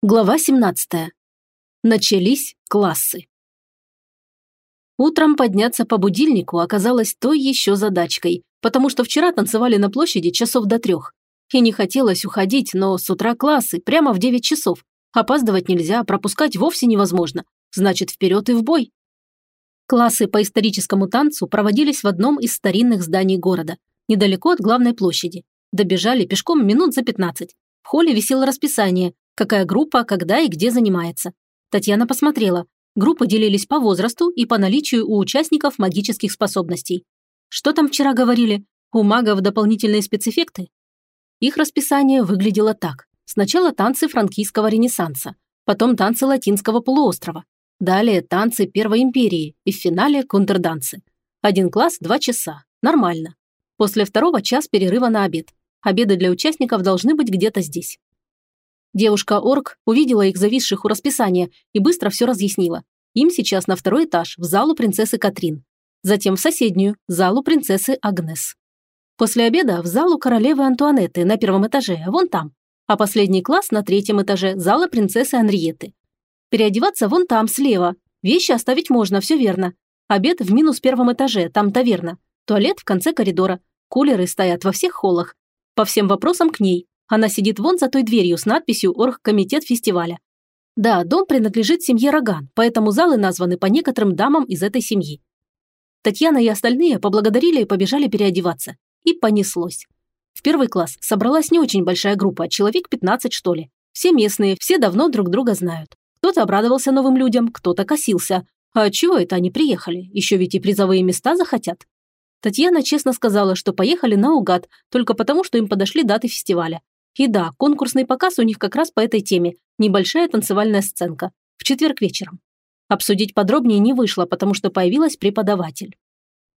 Глава 17. Начались классы. Утром подняться по будильнику оказалось той еще задачкой, потому что вчера танцевали на площади часов до трех. И не хотелось уходить, но с утра классы, прямо в 9 часов. Опаздывать нельзя, пропускать вовсе невозможно. Значит, вперед и в бой. Классы по историческому танцу проводились в одном из старинных зданий города, недалеко от главной площади. Добежали пешком минут за 15. В холле висело расписание, какая группа, когда и где занимается. Татьяна посмотрела. Группы делились по возрасту и по наличию у участников магических способностей. Что там вчера говорили? У магов дополнительные спецэффекты? Их расписание выглядело так. Сначала танцы франкийского ренессанса, потом танцы латинского полуострова, далее танцы Первой империи и в финале контрдансы. Один класс – два часа. Нормально. После второго час перерыва на обед. Обеды для участников должны быть где-то здесь. Девушка-орк увидела их зависших у расписания и быстро все разъяснила. Им сейчас на второй этаж, в залу принцессы Катрин. Затем в соседнюю, залу принцессы Агнес. После обеда в залу королевы Антуанетты на первом этаже, вон там. А последний класс на третьем этаже, зала принцессы Анриеты. Переодеваться вон там, слева. Вещи оставить можно, все верно. Обед в минус первом этаже, там таверна. Туалет в конце коридора. Кулеры стоят во всех холлах. По всем вопросам к ней. Она сидит вон за той дверью с надписью «Оргкомитет фестиваля». Да, дом принадлежит семье Роган, поэтому залы названы по некоторым дамам из этой семьи. Татьяна и остальные поблагодарили и побежали переодеваться. И понеслось. В первый класс собралась не очень большая группа, человек 15 что ли. Все местные, все давно друг друга знают. Кто-то обрадовался новым людям, кто-то косился. А чего это они приехали? Еще ведь и призовые места захотят. Татьяна честно сказала, что поехали наугад, только потому, что им подошли даты фестиваля. И да, конкурсный показ у них как раз по этой теме. Небольшая танцевальная сценка. В четверг вечером. Обсудить подробнее не вышло, потому что появилась преподаватель.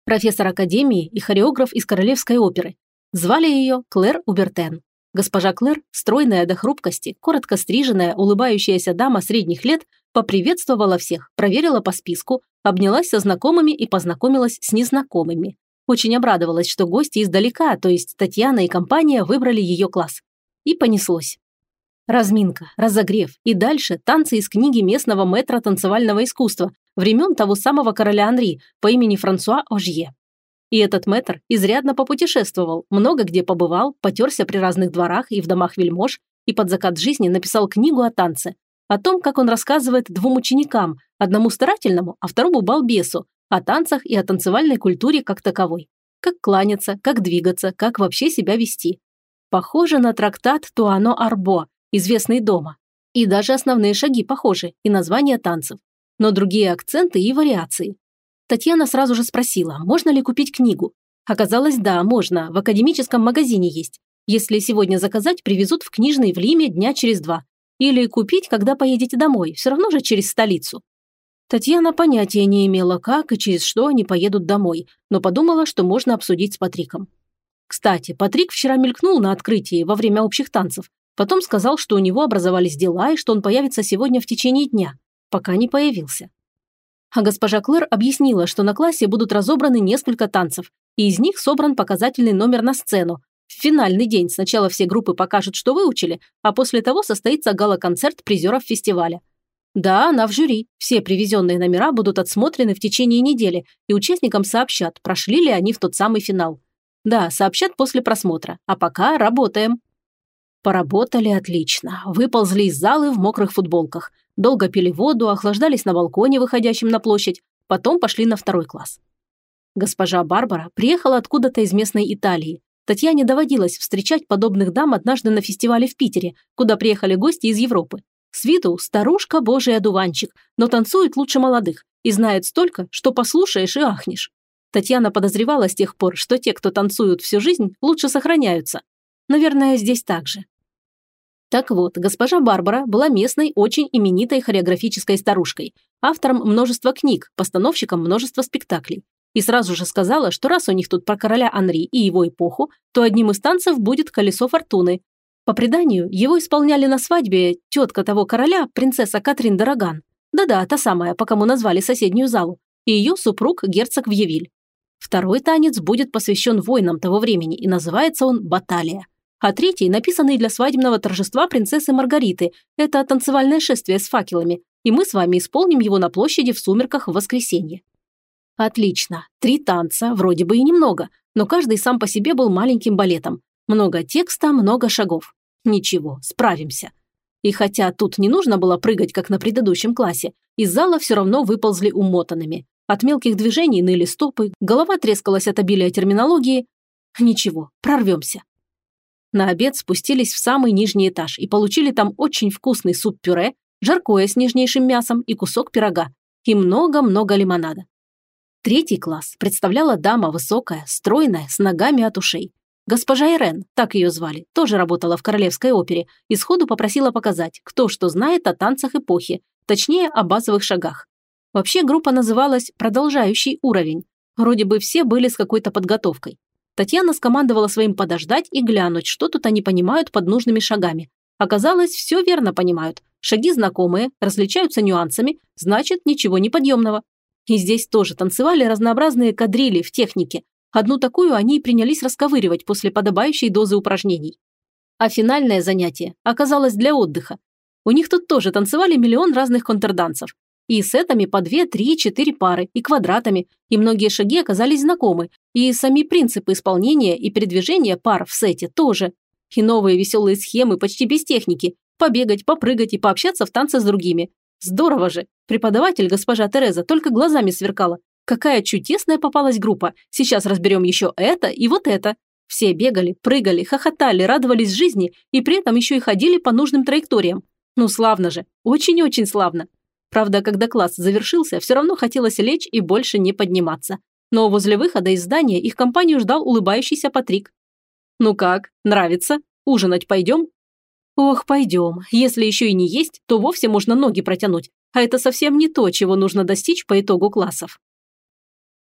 Профессор академии и хореограф из Королевской оперы. Звали ее Клэр Убертен. Госпожа Клэр, стройная до хрупкости, коротко стриженная, улыбающаяся дама средних лет, поприветствовала всех, проверила по списку, обнялась со знакомыми и познакомилась с незнакомыми. Очень обрадовалась, что гости издалека, то есть Татьяна и компания, выбрали ее класс. И понеслось. Разминка, разогрев и дальше танцы из книги местного мэтра танцевального искусства времен того самого короля Анри по имени Франсуа Ожье. И этот мэтр изрядно попутешествовал, много где побывал, потерся при разных дворах и в домах вельмож, и под закат жизни написал книгу о танце, о том, как он рассказывает двум ученикам, одному старательному, а второму балбесу, о танцах и о танцевальной культуре как таковой. Как кланяться, как двигаться, как вообще себя вести. Похоже на трактат Туано Арбо, известный дома. И даже основные шаги похожи, и названия танцев. Но другие акценты и вариации. Татьяна сразу же спросила, можно ли купить книгу. Оказалось, да, можно, в академическом магазине есть. Если сегодня заказать, привезут в книжный в Лиме дня через два. Или купить, когда поедете домой, все равно же через столицу. Татьяна понятия не имела, как и через что они поедут домой, но подумала, что можно обсудить с Патриком. Кстати, Патрик вчера мелькнул на открытии во время общих танцев. Потом сказал, что у него образовались дела и что он появится сегодня в течение дня. Пока не появился. А госпожа Клэр объяснила, что на классе будут разобраны несколько танцев, и из них собран показательный номер на сцену. В финальный день сначала все группы покажут, что выучили, а после того состоится гала-концерт призеров фестиваля. Да, она в жюри. Все привезенные номера будут отсмотрены в течение недели, и участникам сообщат, прошли ли они в тот самый финал. Да, сообщат после просмотра. А пока работаем. Поработали отлично. Выползли из залы в мокрых футболках. Долго пили воду, охлаждались на балконе, выходящем на площадь. Потом пошли на второй класс. Госпожа Барбара приехала откуда-то из местной Италии. Татьяне доводилось встречать подобных дам однажды на фестивале в Питере, куда приехали гости из Европы. С виду старушка божий одуванчик, но танцует лучше молодых и знает столько, что послушаешь и ахнешь. Татьяна подозревала с тех пор, что те, кто танцуют всю жизнь, лучше сохраняются. Наверное, здесь так же. Так вот, госпожа Барбара была местной очень именитой хореографической старушкой, автором множества книг, постановщиком множества спектаклей. И сразу же сказала, что раз у них тут про короля Анри и его эпоху, то одним из танцев будет «Колесо фортуны». По преданию, его исполняли на свадьбе тетка того короля, принцесса Катрин Дороган. Да-да, та самая, по кому назвали соседнюю залу. И ее супруг герцог Вьевиль. Второй танец будет посвящен воинам того времени, и называется он «Баталия». а третий, написанный для свадебного торжества принцессы Маргариты. Это танцевальное шествие с факелами, и мы с вами исполним его на площади в сумерках в воскресенье». Отлично. Три танца, вроде бы и немного, но каждый сам по себе был маленьким балетом. Много текста, много шагов. Ничего, справимся. И хотя тут не нужно было прыгать, как на предыдущем классе, из зала все равно выползли умотанными. От мелких движений ныли стопы, голова трескалась от обилия терминологии. Ничего, прорвемся. На обед спустились в самый нижний этаж и получили там очень вкусный суп-пюре, жаркое с нежнейшим мясом и кусок пирога. И много-много лимонада. Третий класс представляла дама высокая, стройная, с ногами от ушей. Госпожа Ирен, так ее звали, тоже работала в Королевской опере и сходу попросила показать, кто что знает о танцах эпохи, точнее, о базовых шагах. Вообще группа называлась «Продолжающий уровень». Вроде бы все были с какой-то подготовкой. Татьяна скомандовала своим подождать и глянуть, что тут они понимают под нужными шагами. Оказалось, все верно понимают. Шаги знакомые, различаются нюансами, значит, ничего неподъемного. И здесь тоже танцевали разнообразные кадрили в технике. Одну такую они и принялись расковыривать после подобающей дозы упражнений. А финальное занятие оказалось для отдыха. У них тут тоже танцевали миллион разных контрданцев. И сетами по две, три, четыре пары, и квадратами, и многие шаги оказались знакомы, и сами принципы исполнения и передвижения пар в сете тоже. И новые веселые схемы почти без техники. Побегать, попрыгать и пообщаться в танце с другими. Здорово же. Преподаватель, госпожа Тереза, только глазами сверкала. Какая чудесная попалась группа. Сейчас разберем еще это и вот это. Все бегали, прыгали, хохотали, радовались жизни и при этом еще и ходили по нужным траекториям. Ну, славно же. Очень-очень славно. Правда, когда класс завершился, все равно хотелось лечь и больше не подниматься. Но возле выхода из здания их компанию ждал улыбающийся Патрик. «Ну как, нравится? Ужинать пойдем?» «Ох, пойдем. Если еще и не есть, то вовсе можно ноги протянуть. А это совсем не то, чего нужно достичь по итогу классов».